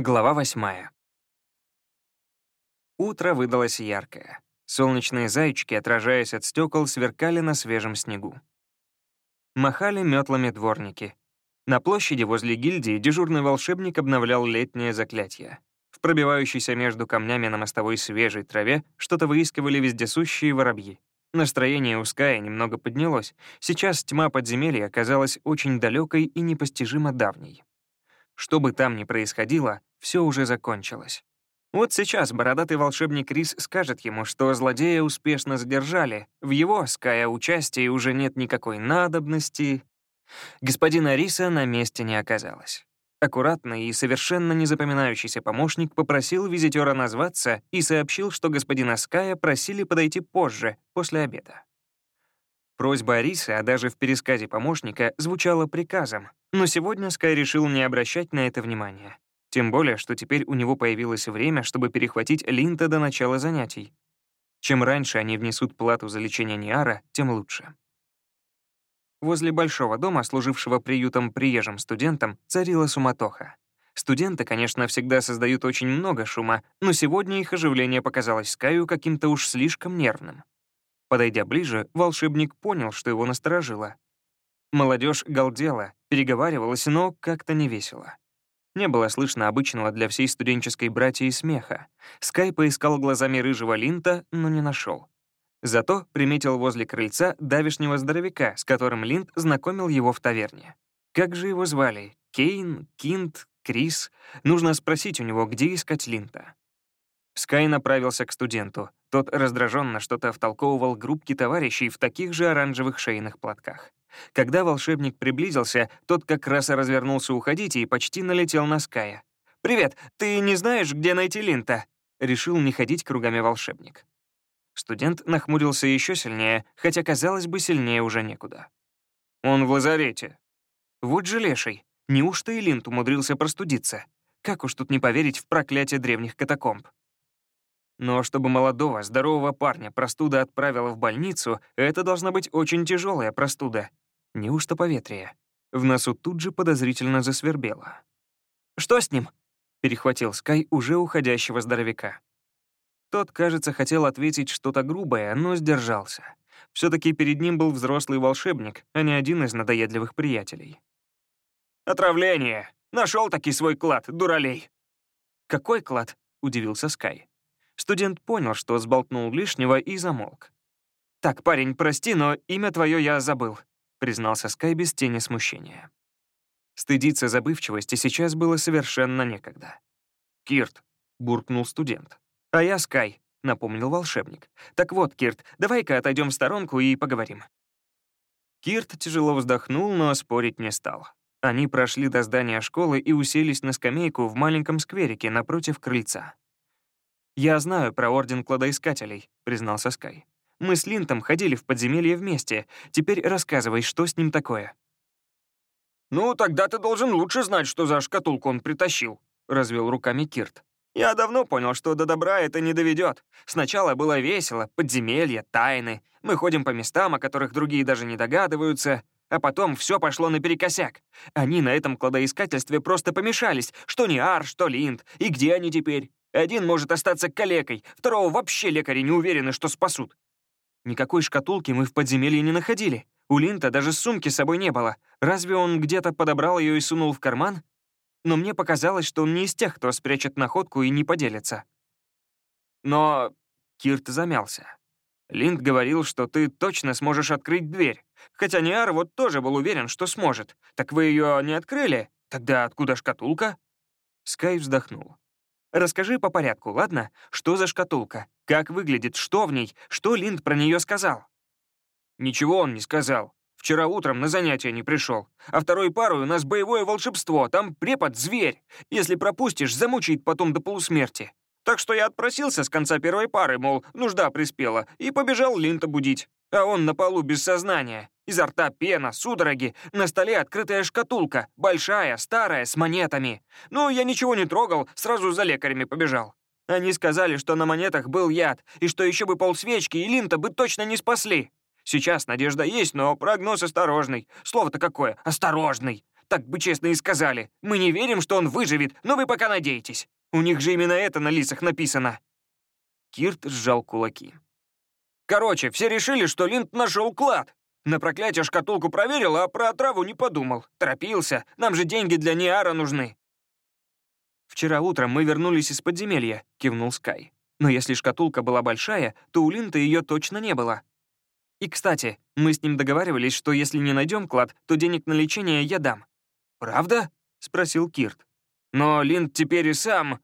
Глава восьмая. Утро выдалось яркое. Солнечные зайчики, отражаясь от стекол, сверкали на свежем снегу. Махали метлами дворники. На площади возле гильдии дежурный волшебник обновлял летнее заклятие. В пробивающейся между камнями на мостовой свежей траве что-то выискивали вездесущие воробьи. Настроение у Ская немного поднялось. Сейчас тьма подземелья оказалась очень далекой и непостижимо давней. Что бы там ни происходило, все уже закончилось. Вот сейчас бородатый волшебник Рис скажет ему, что злодея успешно задержали, в его, Ская, участии уже нет никакой надобности. Господина Риса на месте не оказалось. Аккуратный и совершенно незапоминающийся помощник попросил визитера назваться и сообщил, что господина Ская просили подойти позже, после обеда. Просьба Ариса, а даже в пересказе помощника, звучала приказом, но сегодня Скай решил не обращать на это внимания. Тем более, что теперь у него появилось время, чтобы перехватить Линта до начала занятий. Чем раньше они внесут плату за лечение Ниара, тем лучше. Возле большого дома, служившего приютом приезжим студентам, царила суматоха. Студенты, конечно, всегда создают очень много шума, но сегодня их оживление показалось Скаю каким-то уж слишком нервным. Подойдя ближе, волшебник понял, что его насторожило. Молодежь галдела, переговаривалась, но как-то не весело. Не было слышно обычного для всей студенческой братьи смеха. Скай поискал глазами рыжего линта, но не нашел. Зато приметил возле крыльца давишнего здоровяка, с которым Линд знакомил его в таверне. Как же его звали? Кейн? Кинт? Крис? Нужно спросить у него, где искать Линта. Скай направился к студенту. Тот раздраженно что-то втолковывал группке товарищей в таких же оранжевых шейных платках. Когда волшебник приблизился, тот как раз развернулся уходить и почти налетел на Ская. «Привет, ты не знаешь, где найти Линта?» Решил не ходить кругами волшебник. Студент нахмурился еще сильнее, хотя, казалось бы, сильнее уже некуда. «Он в лазарете». «Вот же леший. Неужто и Линт умудрился простудиться? Как уж тут не поверить в проклятие древних катакомб?» Но чтобы молодого, здорового парня простуда отправила в больницу, это должна быть очень тяжелая простуда. Неужто поветрие? В носу тут же подозрительно засвербело. «Что с ним?» — перехватил Скай уже уходящего здоровяка. Тот, кажется, хотел ответить что-то грубое, но сдержался. все таки перед ним был взрослый волшебник, а не один из надоедливых приятелей. «Отравление! Нашел таки свой клад, дуралей!» «Какой клад?» — удивился Скай. Студент понял, что сболтнул лишнего, и замолк. «Так, парень, прости, но имя твое я забыл», — признался Скай без тени смущения. Стыдиться забывчивости сейчас было совершенно некогда. «Кирт», — буркнул студент. «А я Скай», — напомнил волшебник. «Так вот, Кирт, давай-ка отойдем в сторонку и поговорим». Кирт тяжело вздохнул, но спорить не стал. Они прошли до здания школы и уселись на скамейку в маленьком скверике напротив крыльца. «Я знаю про Орден Кладоискателей», — признался Скай. «Мы с Линтом ходили в подземелье вместе. Теперь рассказывай, что с ним такое». «Ну, тогда ты должен лучше знать, что за шкатулку он притащил», — развел руками Кирт. «Я давно понял, что до добра это не доведет. Сначала было весело, подземелья, тайны. Мы ходим по местам, о которых другие даже не догадываются. А потом все пошло наперекосяк. Они на этом кладоискательстве просто помешались. Что не Ар, что Линд. И где они теперь? Один может остаться калекой, второго вообще лекари не уверены, что спасут. Никакой шкатулки мы в подземелье не находили. У Линта даже сумки с собой не было. Разве он где-то подобрал ее и сунул в карман? Но мне показалось, что он не из тех, кто спрячет находку и не поделится. Но Кирт замялся. Линд говорил, что ты точно сможешь открыть дверь. Хотя Ниар вот тоже был уверен, что сможет. Так вы ее не открыли? Тогда откуда шкатулка? Скай вздохнул. Расскажи по порядку, ладно? Что за шкатулка? Как выглядит? Что в ней? Что Линд про нее сказал?» «Ничего он не сказал. Вчера утром на занятия не пришел. А второй пару у нас боевое волшебство, там препод — зверь. Если пропустишь, замучает потом до полусмерти. Так что я отпросился с конца первой пары, мол, нужда приспела, и побежал Линта будить. А он на полу без сознания. Изо рта пена, судороги, на столе открытая шкатулка, большая, старая, с монетами. Ну, я ничего не трогал, сразу за лекарями побежал. Они сказали, что на монетах был яд, и что еще бы полсвечки и линта бы точно не спасли. Сейчас надежда есть, но прогноз осторожный. Слово-то какое? Осторожный. так бы честно и сказали. Мы не верим, что он выживет, но вы пока надеетесь. У них же именно это на лицах написано». Кирт сжал кулаки. «Короче, все решили, что Линд нашел клад. На проклятие шкатулку проверил, а про отраву не подумал. Торопился. Нам же деньги для Ниара нужны». «Вчера утром мы вернулись из подземелья», — кивнул Скай. «Но если шкатулка была большая, то у Линта ее точно не было. И, кстати, мы с ним договаривались, что если не найдем клад, то денег на лечение я дам». «Правда?» — спросил Кирт. «Но Линд теперь и сам...»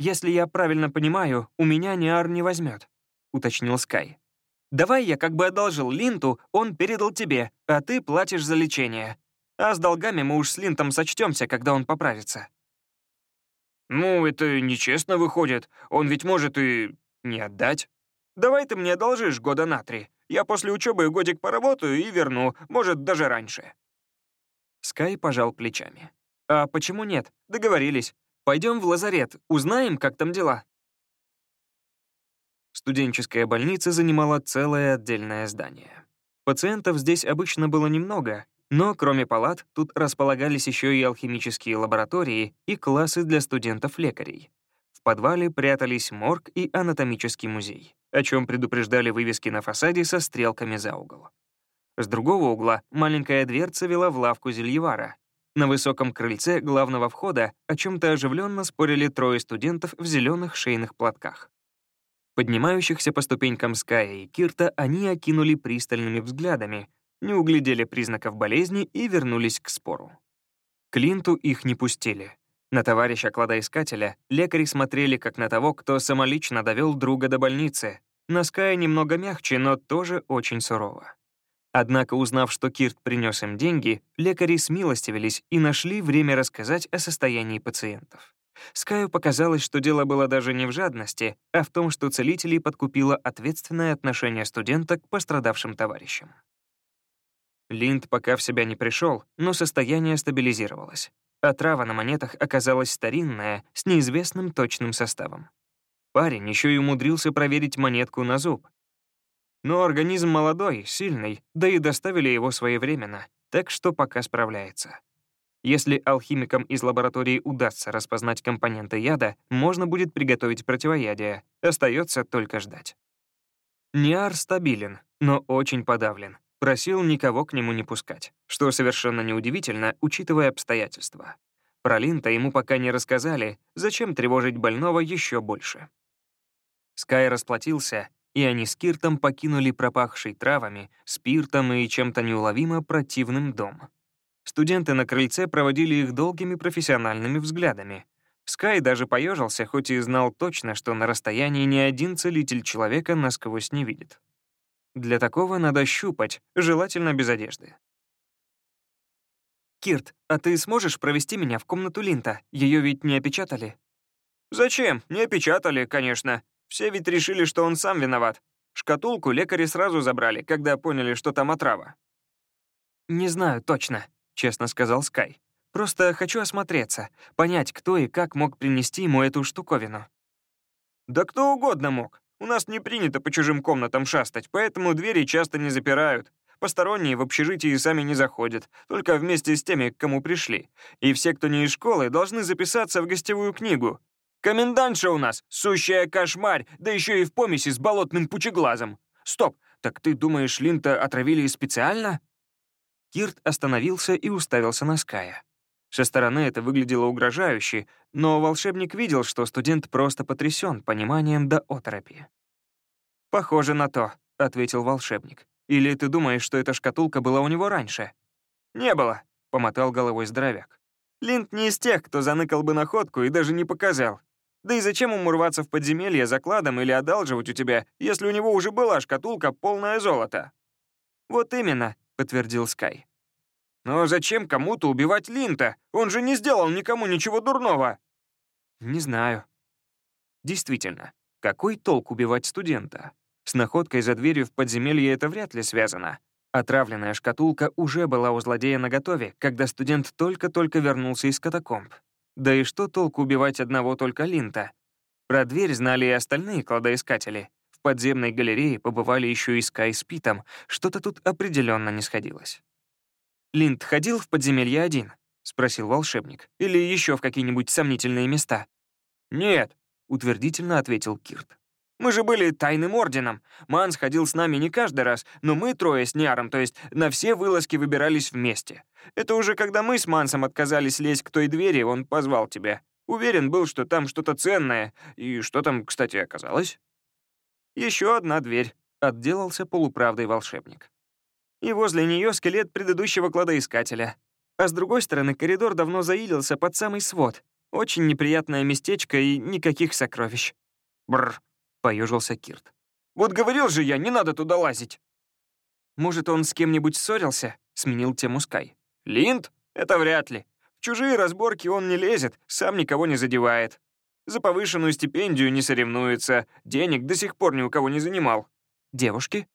«Если я правильно понимаю, у меня Ниар не возьмет», — уточнил Скай. «Давай я как бы одолжил Линту, он передал тебе, а ты платишь за лечение. А с долгами мы уж с Линтом сочтемся, когда он поправится». «Ну, это нечестно выходит. Он ведь может и не отдать. Давай ты мне одолжишь года на три. Я после учебы годик поработаю и верну, может, даже раньше». Скай пожал плечами. «А почему нет? Договорились. Пойдем в лазарет, узнаем, как там дела». Студенческая больница занимала целое отдельное здание. Пациентов здесь обычно было немного, но кроме палат тут располагались еще и алхимические лаборатории и классы для студентов-лекарей. В подвале прятались морг и анатомический музей, о чем предупреждали вывески на фасаде со стрелками за угол. С другого угла маленькая дверца вела в лавку зельевара. На высоком крыльце главного входа о чем-то оживленно спорили трое студентов в зеленых шейных платках. Поднимающихся по ступенькам Ская и Кирта они окинули пристальными взглядами, не углядели признаков болезни и вернулись к спору. Клинту их не пустили. На товарища кладоискателя лекари смотрели как на того, кто самолично довел друга до больницы. На Ская немного мягче, но тоже очень сурово. Однако, узнав, что Кирт принес им деньги, лекари смилостивились и нашли время рассказать о состоянии пациентов. Скаю показалось, что дело было даже не в жадности, а в том, что целителей подкупило ответственное отношение студента к пострадавшим товарищам. Линд пока в себя не пришел, но состояние стабилизировалось. Отрава на монетах оказалась старинная, с неизвестным точным составом. Парень еще и умудрился проверить монетку на зуб, но организм молодой, сильный, да и доставили его своевременно, так что пока справляется. Если алхимикам из лаборатории удастся распознать компоненты яда, можно будет приготовить противоядие. Остается только ждать. Ниар стабилен, но очень подавлен. Просил никого к нему не пускать, что совершенно неудивительно, учитывая обстоятельства. Про Линта ему пока не рассказали, зачем тревожить больного еще больше. Скай расплатился и они с Киртом покинули пропахший травами, спиртом и чем-то неуловимо противным дом. Студенты на крыльце проводили их долгими профессиональными взглядами. Скай даже поежился, хоть и знал точно, что на расстоянии ни один целитель человека насквозь не видит. Для такого надо щупать, желательно без одежды. «Кирт, а ты сможешь провести меня в комнату Линта? Ее ведь не опечатали?» «Зачем? Не опечатали, конечно. Все ведь решили, что он сам виноват. Шкатулку лекари сразу забрали, когда поняли, что там отрава. «Не знаю точно», — честно сказал Скай. «Просто хочу осмотреться, понять, кто и как мог принести ему эту штуковину». «Да кто угодно мог. У нас не принято по чужим комнатам шастать, поэтому двери часто не запирают. Посторонние в общежитии сами не заходят, только вместе с теми, к кому пришли. И все, кто не из школы, должны записаться в гостевую книгу. Комендантша у нас, сущая кошмарь, да еще и в помеси с болотным пучеглазом. Стоп, так ты думаешь, Линта отравили специально?» Кирт остановился и уставился на Ская. Со стороны это выглядело угрожающе, но волшебник видел, что студент просто потрясен пониманием до оторопи. «Похоже на то», — ответил волшебник. «Или ты думаешь, что эта шкатулка была у него раньше?» «Не было», — помотал головой здоровяк. «Линд не из тех, кто заныкал бы находку и даже не показал. Да и зачем ему рваться в подземелье за кладом или одалживать у тебя, если у него уже была шкатулка, полная золота?» «Вот именно», — подтвердил Скай. «Но зачем кому-то убивать Линта? Он же не сделал никому ничего дурного!» «Не знаю». Действительно, какой толк убивать студента? С находкой за дверью в подземелье это вряд ли связано. Отравленная шкатулка уже была у злодея наготове, когда студент только-только вернулся из катакомб. Да и что толку убивать одного только Линта? Про дверь знали и остальные кладоискатели. Подземной галерее побывали еще и с Питом. Что-то тут определенно не сходилось. Линд ходил в подземелье один?» — спросил волшебник. «Или еще в какие-нибудь сомнительные места?» «Нет», — утвердительно ответил Кирт. Мы же были тайным орденом. Манс ходил с нами не каждый раз, но мы трое с Няром, то есть на все вылазки выбирались вместе. Это уже когда мы с Мансом отказались лезть к той двери, он позвал тебя. Уверен был, что там что-то ценное. И что там, кстати, оказалось? Еще одна дверь. Отделался полуправдой волшебник. И возле нее скелет предыдущего кладоискателя. А с другой стороны, коридор давно заилился под самый свод. Очень неприятное местечко и никаких сокровищ. Бррр. — поежился Кирт. «Вот говорил же я, не надо туда лазить!» «Может, он с кем-нибудь ссорился?» — сменил тему Скай. «Линд? Это вряд ли. В чужие разборки он не лезет, сам никого не задевает. За повышенную стипендию не соревнуется, денег до сих пор ни у кого не занимал. Девушки?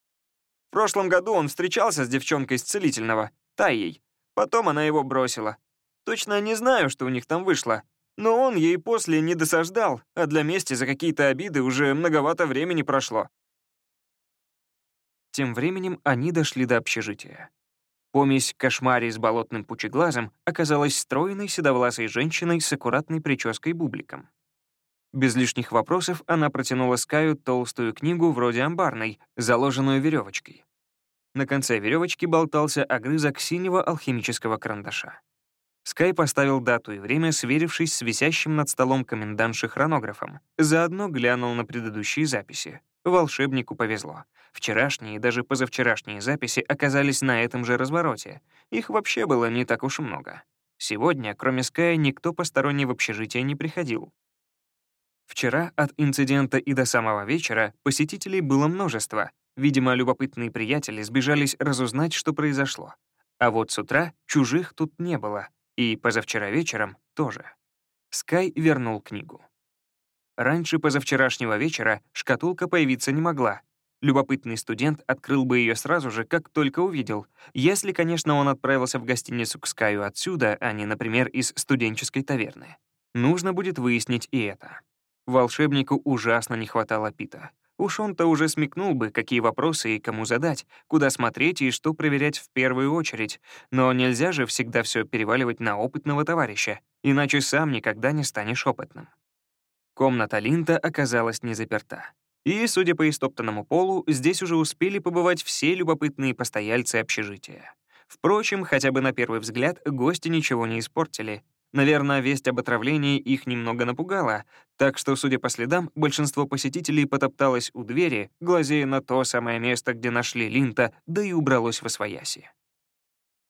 В прошлом году он встречался с девчонкой из целительного, Таей. Потом она его бросила. Точно не знаю, что у них там вышло. Но он ей после не досаждал, а для мести за какие-то обиды уже многовато времени прошло. Тем временем они дошли до общежития. Помесь кошмари с болотным пучеглазом оказалась стройной седовласой женщиной с аккуратной прической-бубликом. Без лишних вопросов она протянула Скаю толстую книгу вроде амбарной, заложенную веревочкой. На конце веревочки болтался огрызок синего алхимического карандаша. Скай поставил дату и время, сверившись с висящим над столом комендантши хронографом. Заодно глянул на предыдущие записи. Волшебнику повезло. Вчерашние и даже позавчерашние записи оказались на этом же развороте. Их вообще было не так уж много. Сегодня, кроме Ская, никто посторонний в общежитие не приходил. Вчера от инцидента и до самого вечера посетителей было множество. Видимо, любопытные приятели сбежались разузнать, что произошло. А вот с утра чужих тут не было, и позавчера вечером тоже. Скай вернул книгу. Раньше позавчерашнего вечера шкатулка появиться не могла. Любопытный студент открыл бы ее сразу же, как только увидел, если, конечно, он отправился в гостиницу к Скаю отсюда, а не, например, из студенческой таверны. Нужно будет выяснить и это. Волшебнику ужасно не хватало Пита. Уж он-то уже смекнул бы, какие вопросы и кому задать, куда смотреть и что проверять в первую очередь. Но нельзя же всегда все переваливать на опытного товарища, иначе сам никогда не станешь опытным. Комната Линта оказалась не заперта. И, судя по истоптанному полу, здесь уже успели побывать все любопытные постояльцы общежития. Впрочем, хотя бы на первый взгляд, гости ничего не испортили, Наверное, весть об отравлении их немного напугала, так что, судя по следам, большинство посетителей потопталось у двери, глазея на то самое место, где нашли Линта, да и убралось во свояси.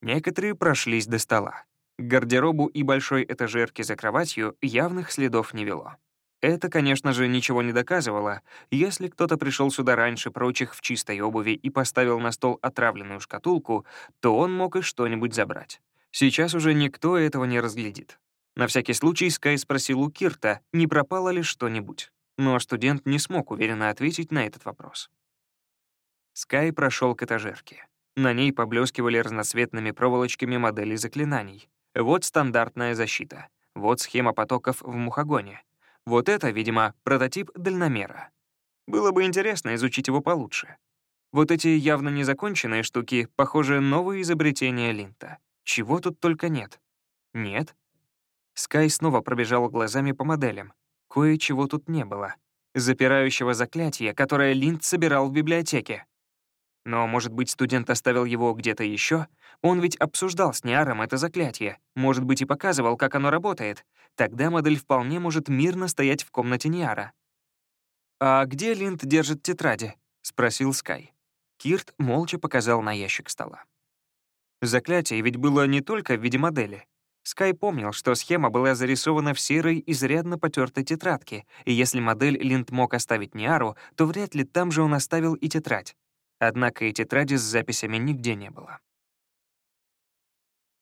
Некоторые прошлись до стола. К гардеробу и большой этажерке за кроватью явных следов не вело. Это, конечно же, ничего не доказывало. Если кто-то пришел сюда раньше прочих в чистой обуви и поставил на стол отравленную шкатулку, то он мог и что-нибудь забрать. Сейчас уже никто этого не разглядит. На всякий случай Скай спросил у Кирта, не пропало ли что-нибудь. Но студент не смог уверенно ответить на этот вопрос. Скай прошел к этажерке. На ней поблескивали разноцветными проволочками модели заклинаний. Вот стандартная защита. Вот схема потоков в мухогоне. Вот это, видимо, прототип дальномера. Было бы интересно изучить его получше. Вот эти явно незаконченные штуки, похоже, новые изобретения Линта. Чего тут только нет. Нет. Скай снова пробежал глазами по моделям. Кое-чего тут не было. Запирающего заклятия, которое Линд собирал в библиотеке. Но, может быть, студент оставил его где-то еще? Он ведь обсуждал с Ниаром это заклятие, может быть, и показывал, как оно работает. Тогда модель вполне может мирно стоять в комнате Ниара. «А где Линд держит тетради?» — спросил Скай. Кирт молча показал на ящик стола. Заклятие ведь было не только в виде модели. Скай помнил, что схема была зарисована в серой, изрядно потертой тетрадке, и если модель Линд мог оставить Ниару, то вряд ли там же он оставил и тетрадь. Однако и тетради с записями нигде не было.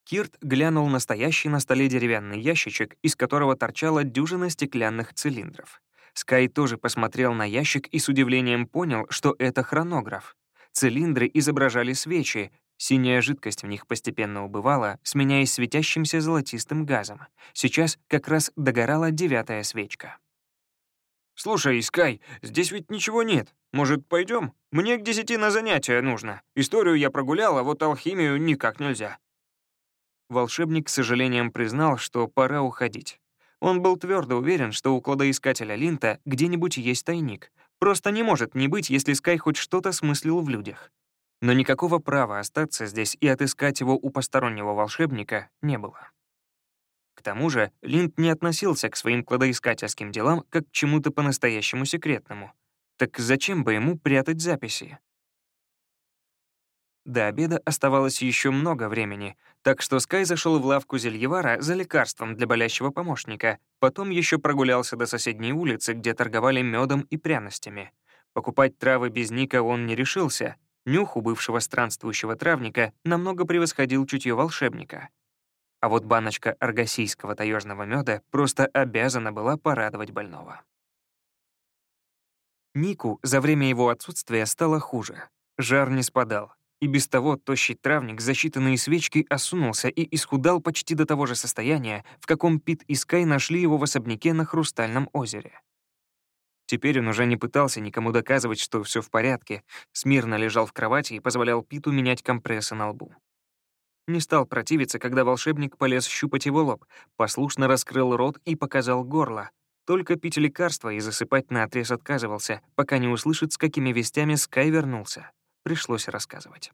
Кирт глянул на стоящий на столе деревянный ящичек, из которого торчала дюжина стеклянных цилиндров. Скай тоже посмотрел на ящик и с удивлением понял, что это хронограф. Цилиндры изображали свечи, Синяя жидкость в них постепенно убывала, сменяясь светящимся золотистым газом. Сейчас как раз догорала девятая свечка. «Слушай, Скай, здесь ведь ничего нет. Может, пойдем? Мне к десяти на занятия нужно. Историю я прогулял, а вот алхимию никак нельзя». волшебник с сожалением признал, что пора уходить. Он был твердо уверен, что у кладоискателя Линта где-нибудь есть тайник. Просто не может не быть, если Скай хоть что-то смыслил в людях. Но никакого права остаться здесь и отыскать его у постороннего волшебника не было. К тому же Линд не относился к своим кладоискательским делам как к чему-то по-настоящему секретному. Так зачем бы ему прятать записи? До обеда оставалось еще много времени, так что Скай зашел в лавку Зельевара за лекарством для болящего помощника, потом еще прогулялся до соседней улицы, где торговали медом и пряностями. Покупать травы без Ника он не решился. Нюх у бывшего странствующего травника намного превосходил чутье волшебника. А вот баночка аргосийского таежного меда просто обязана была порадовать больного. Нику за время его отсутствия стало хуже. Жар не спадал, и без того тощий травник за считанные свечки осунулся и исхудал почти до того же состояния, в каком Пит и Скай нашли его в особняке на Хрустальном озере. Теперь он уже не пытался никому доказывать, что все в порядке, смирно лежал в кровати и позволял Питу менять компрессы на лбу. Не стал противиться, когда волшебник полез щупать его лоб, послушно раскрыл рот и показал горло. Только пить лекарства и засыпать наотрез отказывался, пока не услышит, с какими вестями Скай вернулся. Пришлось рассказывать.